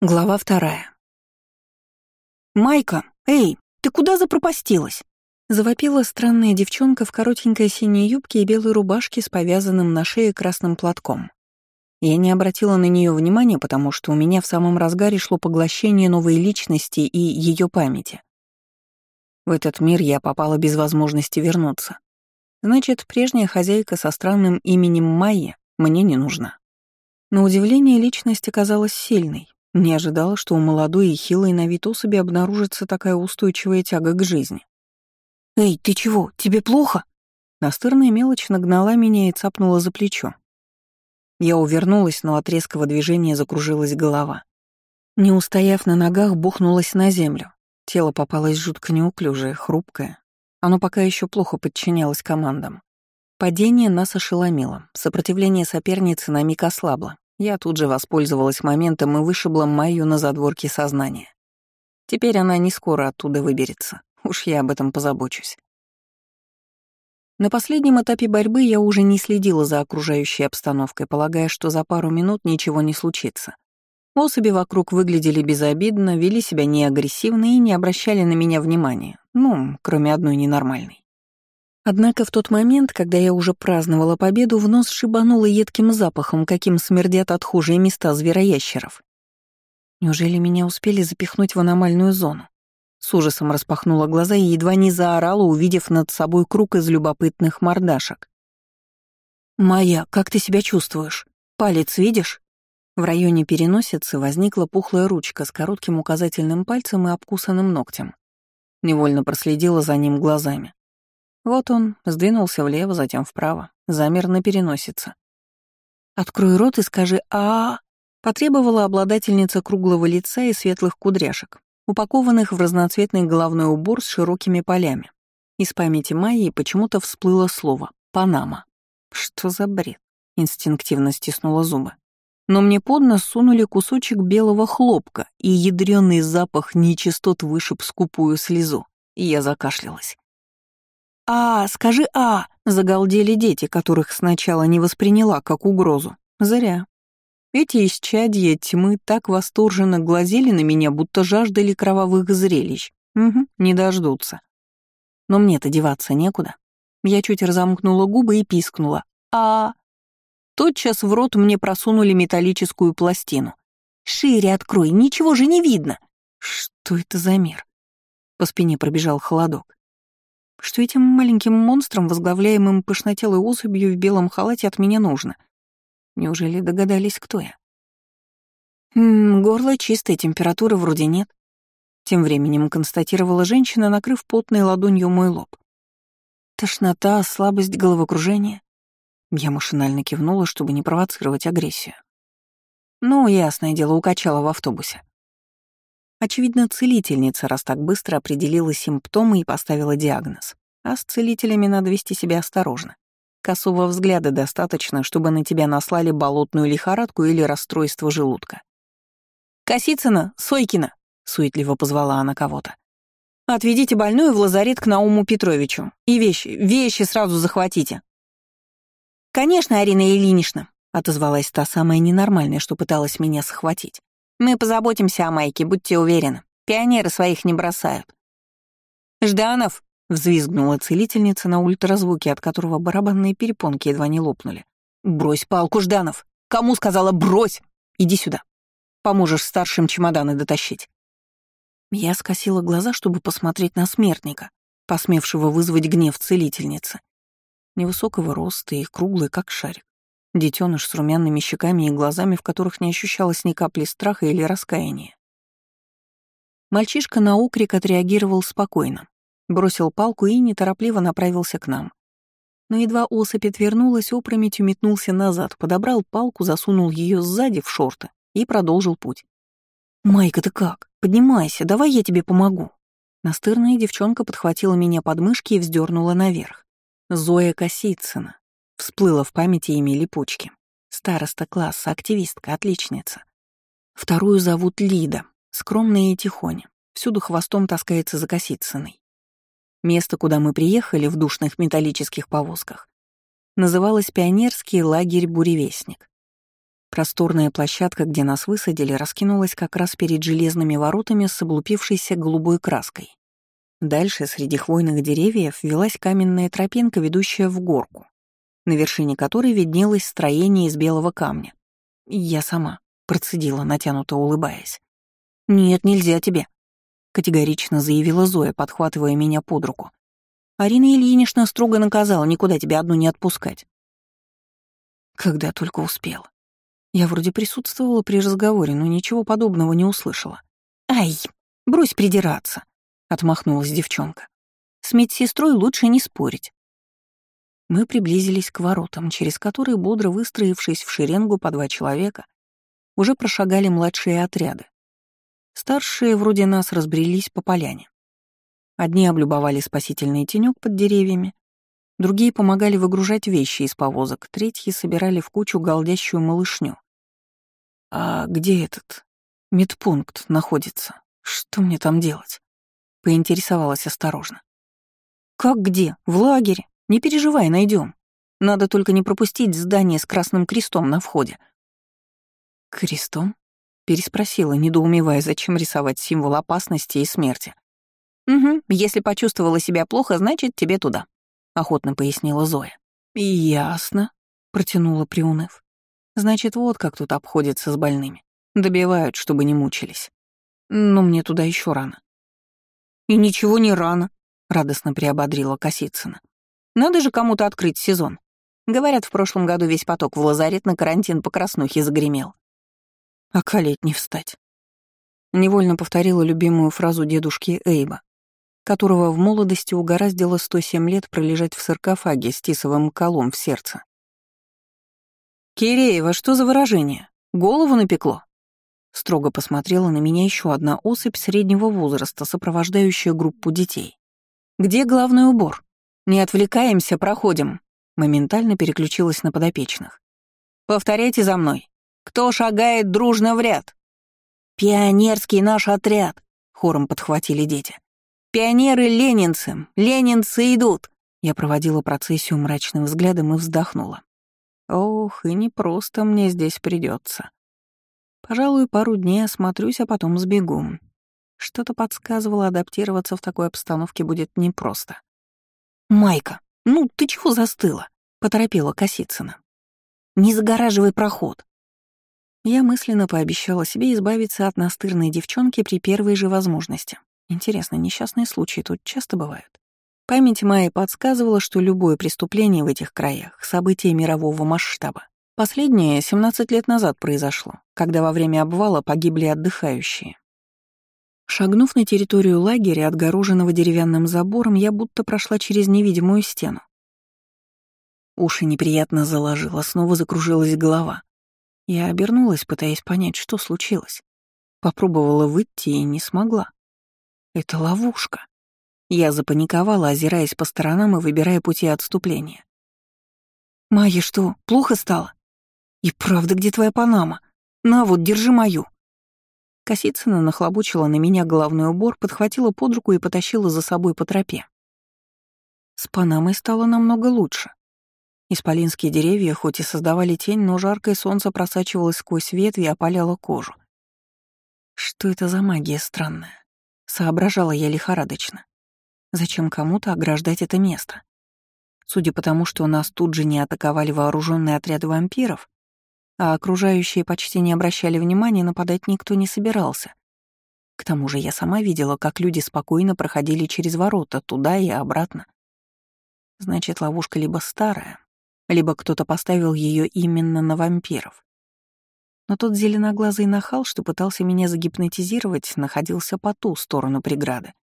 Глава вторая. «Майка, эй, ты куда запропастилась?» Завопила странная девчонка в коротенькой синей юбке и белой рубашке с повязанным на шее красным платком. Я не обратила на нее внимания, потому что у меня в самом разгаре шло поглощение новой личности и ее памяти. В этот мир я попала без возможности вернуться. Значит, прежняя хозяйка со странным именем Майя мне не нужна. На удивление, личность оказалась сильной, не ожидала, что у молодой и хилой на вид особи обнаружится такая устойчивая тяга к жизни. «Эй, ты чего? Тебе плохо?» Настырная мелочь нагнала меня и цапнула за плечо. Я увернулась, но от резкого движения закружилась голова. Не устояв на ногах, бухнулась на землю. Тело попалось жутко неуклюжее, хрупкое. Оно пока еще плохо подчинялось командам. Падение нас ошеломило. Сопротивление соперницы на миг ослабло. Я тут же воспользовалась моментом и вышибла Майю на задворке сознания. Теперь она не скоро оттуда выберется. Уж я об этом позабочусь. На последнем этапе борьбы я уже не следила за окружающей обстановкой, полагая, что за пару минут ничего не случится. Особи вокруг выглядели безобидно, вели себя неагрессивно и не обращали на меня внимания. Ну, кроме одной ненормальной. Однако в тот момент, когда я уже праздновала победу, в нос шибануло едким запахом, каким смердят отхожие места звероящеров. Неужели меня успели запихнуть в аномальную зону? С ужасом распахнула глаза и едва не заорала, увидев над собой круг из любопытных мордашек. «Майя, как ты себя чувствуешь? Палец видишь?» В районе переносицы возникла пухлая ручка с коротким указательным пальцем и обкусанным ногтем. Невольно проследила за ним глазами. Вот он, сдвинулся влево, затем вправо, замер на переносице. «Открой рот и скажи а, потребовала обладательница круглого лица и светлых кудряшек, упакованных в разноцветный головной убор с широкими полями. Из памяти Майи почему-то всплыло слово «Панама». Что за бред? Инстинктивно стиснула зубы. Но мне под нос сунули кусочек белого хлопка, и ядрёный запах нечистот вышиб скупую слезу, и я закашлялась. «А, скажи «а», — загалдели дети, которых сначала не восприняла как угрозу. Зря. Эти исчадья тьмы так восторженно глазели на меня, будто жаждали кровавых зрелищ. Угу, не дождутся. Но мне-то деваться некуда. Я чуть разомкнула губы и пискнула. «А...» Тотчас в рот мне просунули металлическую пластину. «Шире открой, ничего же не видно!» «Что это за мир?» По спине пробежал холодок что этим маленьким монстрам, возглавляемым пышнотелой особью в белом халате, от меня нужно. Неужели догадались, кто я? «М -м, горло чистое, температуры вроде нет. Тем временем констатировала женщина, накрыв потной ладонью мой лоб. Тошнота, слабость, головокружение. Я машинально кивнула, чтобы не провоцировать агрессию. Ну, ясное дело, укачала в автобусе. Очевидно, целительница, раз так быстро определила симптомы и поставила диагноз. А с целителями надо вести себя осторожно. Косого взгляда достаточно, чтобы на тебя наслали болотную лихорадку или расстройство желудка. «Косицына, Сойкина!» — суетливо позвала она кого-то. «Отведите больную в лазарет к Науму Петровичу. И вещи, вещи сразу захватите». «Конечно, Арина Ильинична», — отозвалась та самая ненормальная, что пыталась меня схватить. Мы позаботимся о Майке, будьте уверены. Пионеры своих не бросают». «Жданов!» — взвизгнула целительница на ультразвуке, от которого барабанные перепонки едва не лопнули. «Брось палку, Жданов! Кому сказала брось? Иди сюда. Поможешь старшим чемоданы дотащить». Я скосила глаза, чтобы посмотреть на смертника, посмевшего вызвать гнев целительницы. Невысокого роста и круглый, как шарик. Детеныш с румяными щеками и глазами, в которых не ощущалось ни капли страха или раскаяния. Мальчишка на окрик отреагировал спокойно, бросил палку и неторопливо направился к нам. Но едва особь отвернулась, опрометью метнулся назад, подобрал палку, засунул ее сзади в шорты и продолжил путь. «Майка, ты как? Поднимайся, давай я тебе помогу». Настырная девчонка подхватила меня под мышки и вздернула наверх. Зоя Косицына, Всплыло в памяти имя липучки. Староста класса, активистка, отличница. Вторую зовут Лида, скромная и тихоня. Всюду хвостом таскается за Косицыной. Место, куда мы приехали в душных металлических повозках, называлось Пионерский лагерь «Буревестник». Просторная площадка, где нас высадили, раскинулась как раз перед железными воротами с облупившейся голубой краской. Дальше, среди хвойных деревьев, велась каменная тропинка, ведущая в горку, на вершине которой виднелось строение из белого камня. Я сама процедила, натянуто улыбаясь. «Нет, нельзя тебе», — категорично заявила Зоя, подхватывая меня под руку. «Арина Ильинична строго наказала никуда тебя одну не отпускать». Когда только успела. Я вроде присутствовала при разговоре, но ничего подобного не услышала. «Ай, брось придираться», — отмахнулась девчонка. «С медсестрой лучше не спорить». Мы приблизились к воротам, через которые, бодро выстроившись в шеренгу по два человека, уже прошагали младшие отряды. Старшие вроде нас разбрелись по поляне. Одни облюбовали спасительный тенек под деревьями, Другие помогали выгружать вещи из повозок, третьи собирали в кучу голдящую малышню. «А где этот медпункт находится? Что мне там делать?» — поинтересовалась осторожно. «Как где? В лагере. Не переживай, найдем. Надо только не пропустить здание с красным крестом на входе». «Крестом?» — переспросила, недоумевая, зачем рисовать символ опасности и смерти. «Угу, если почувствовала себя плохо, значит, тебе туда», охотно пояснила Зоя. «Ясно», — протянула Приуныв. «Значит, вот как тут обходятся с больными. Добивают, чтобы не мучились. Но мне туда еще рано». «И ничего не рано», — радостно приободрила Косицына. «Надо же кому-то открыть сезон. Говорят, в прошлом году весь поток в лазарет на карантин по краснухе загремел. А колеть не встать. Невольно повторила любимую фразу дедушки Эйба которого в молодости угораздило 107 лет пролежать в саркофаге с тисовым колом в сердце. «Киреева, что за выражение? Голову напекло?» Строго посмотрела на меня еще одна особь среднего возраста, сопровождающая группу детей. «Где главный убор? Не отвлекаемся, проходим!» Моментально переключилась на подопечных. «Повторяйте за мной. Кто шагает дружно в ряд?» «Пионерский наш отряд!» — хором подхватили дети. Пионеры ленинцы! Идут!» Я проводила процессию мрачным взглядом и вздохнула. «Ох, и не просто мне здесь придется. Пожалуй, пару дней осмотрюсь, а потом сбегу. Что-то подсказывало, адаптироваться в такой обстановке будет непросто. «Майка, ну ты чего застыла?» — поторопила Косицына. «Не загораживай проход». Я мысленно пообещала себе избавиться от настырной девчонки при первой же возможности. Интересно, несчастные случаи тут часто бывают? Память моя подсказывала, что любое преступление в этих краях — событие мирового масштаба. Последнее 17 лет назад произошло, когда во время обвала погибли отдыхающие. Шагнув на территорию лагеря, отгороженного деревянным забором, я будто прошла через невидимую стену. Уши неприятно заложило, снова закружилась голова. Я обернулась, пытаясь понять, что случилось. Попробовала выйти и не смогла. Это ловушка. Я запаниковала, озираясь по сторонам и выбирая пути отступления. «Майя, что, плохо стало? И правда, где твоя Панама? На вот, держи мою». Косицына нахлобучила на меня головной убор, подхватила под руку и потащила за собой по тропе. С Панамой стало намного лучше. Исполинские деревья хоть и создавали тень, но жаркое солнце просачивалось сквозь ветви и опаляло кожу. Что это за магия странная? Соображала я лихорадочно. Зачем кому-то ограждать это место? Судя по тому, что нас тут же не атаковали вооруженные отряды вампиров, а окружающие почти не обращали внимания, нападать никто не собирался. К тому же я сама видела, как люди спокойно проходили через ворота, туда и обратно. Значит, ловушка либо старая, либо кто-то поставил ее именно на вампиров. Но тот зеленоглазый нахал, что пытался меня загипнотизировать, находился по ту сторону преграды.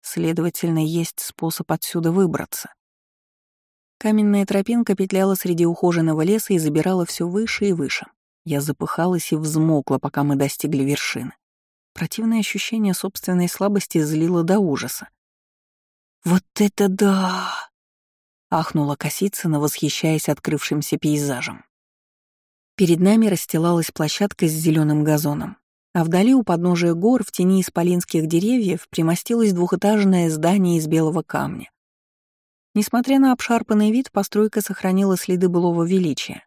Следовательно, есть способ отсюда выбраться. Каменная тропинка петляла среди ухоженного леса и забирала все выше и выше. Я запыхалась и взмокла, пока мы достигли вершины. Противное ощущение собственной слабости злило до ужаса. «Вот это да!» — ахнула Косицына, восхищаясь открывшимся пейзажем. Перед нами расстилалась площадка с зеленым газоном, а вдали у подножия гор в тени исполинских деревьев примостилось двухэтажное здание из белого камня. Несмотря на обшарпанный вид, постройка сохранила следы былого величия.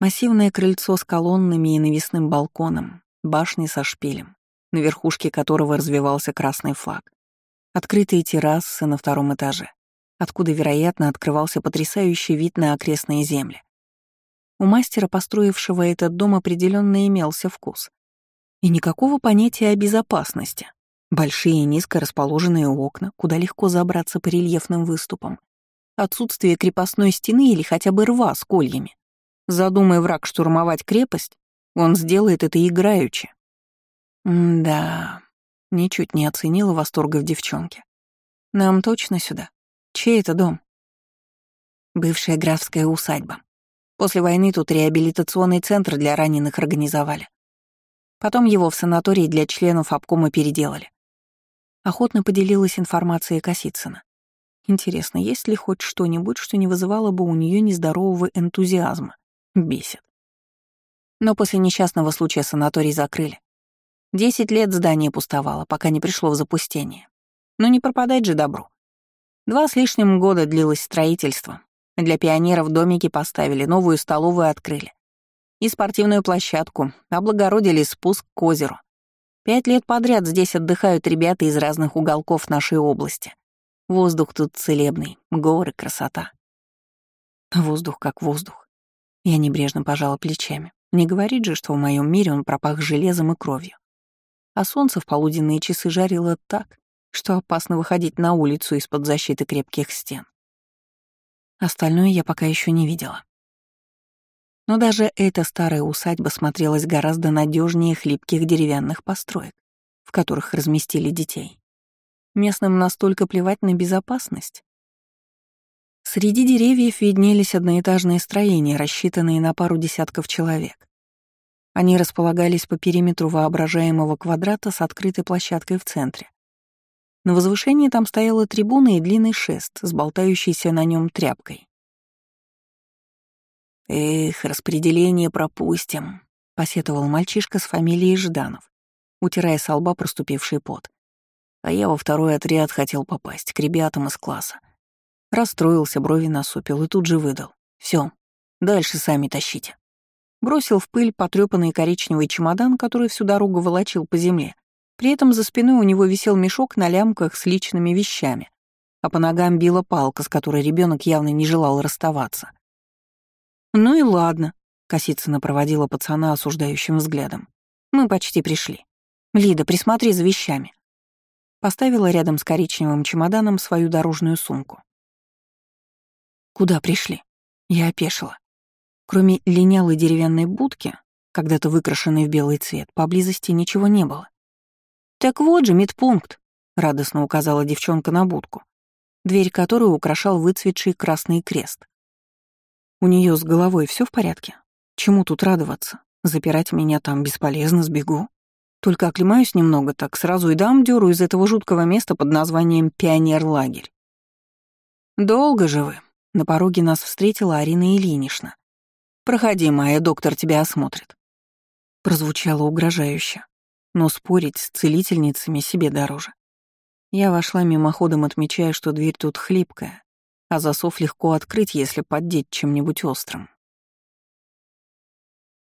Массивное крыльцо с колоннами и навесным балконом, башни со шпилем, на верхушке которого развивался красный флаг. Открытые террасы на втором этаже, откуда, вероятно, открывался потрясающий вид на окрестные земли. У мастера, построившего этот дом, определенно имелся вкус. И никакого понятия о безопасности. Большие низко расположенные окна, куда легко забраться по рельефным выступам. Отсутствие крепостной стены или хотя бы рва с кольями. Задумай враг штурмовать крепость, он сделает это играючи. М да, ничуть не оценила восторга в девчонке. Нам точно сюда. Чей это дом? Бывшая графская усадьба. После войны тут реабилитационный центр для раненых организовали. Потом его в санаторий для членов обкома переделали. Охотно поделилась информацией Косицына. Интересно, есть ли хоть что-нибудь, что не вызывало бы у нее нездорового энтузиазма? Бесит. Но после несчастного случая санаторий закрыли. Десять лет здание пустовало, пока не пришло в запустение. Но не пропадать же добру. Два с лишним года длилось строительство. Для пионеров домики поставили, новую столовую открыли. И спортивную площадку, облагородили спуск к озеру. Пять лет подряд здесь отдыхают ребята из разных уголков нашей области. Воздух тут целебный, горы, красота. Воздух как воздух. Я небрежно пожала плечами. Не говорит же, что в моем мире он пропах железом и кровью. А солнце в полуденные часы жарило так, что опасно выходить на улицу из-под защиты крепких стен. Остальное я пока еще не видела. Но даже эта старая усадьба смотрелась гораздо надежнее хлипких деревянных построек, в которых разместили детей. Местным настолько плевать на безопасность. Среди деревьев виднелись одноэтажные строения, рассчитанные на пару десятков человек. Они располагались по периметру воображаемого квадрата с открытой площадкой в центре. На возвышении там стояла трибуна и длинный шест с болтающейся на нем тряпкой. «Эх, распределение пропустим», — посетовал мальчишка с фамилией Жданов, утирая с лба проступивший пот. А я во второй отряд хотел попасть, к ребятам из класса. Расстроился, брови насупил и тут же выдал. Все, дальше сами тащите. Бросил в пыль потрёпанный коричневый чемодан, который всю дорогу волочил по земле. При этом за спиной у него висел мешок на лямках с личными вещами, а по ногам била палка, с которой ребенок явно не желал расставаться. «Ну и ладно», — Косицына проводила пацана осуждающим взглядом. «Мы почти пришли. Лида, присмотри за вещами». Поставила рядом с коричневым чемоданом свою дорожную сумку. «Куда пришли?» Я опешила. Кроме линялой деревянной будки, когда-то выкрашенной в белый цвет, поблизости ничего не было. «Так вот же медпункт», — радостно указала девчонка на будку, дверь которой украшал выцветший красный крест. У нее с головой все в порядке? Чему тут радоваться? Запирать меня там бесполезно, сбегу. Только оклемаюсь немного, так сразу и дам дёру из этого жуткого места под названием Пионер-лагерь. Долго же вы. На пороге нас встретила Арина Ильинична. «Проходи, моя, доктор тебя осмотрит». Прозвучало угрожающе, но спорить с целительницами себе дороже. Я вошла мимоходом, отмечая, что дверь тут хлипкая, а засов легко открыть, если поддеть чем-нибудь острым.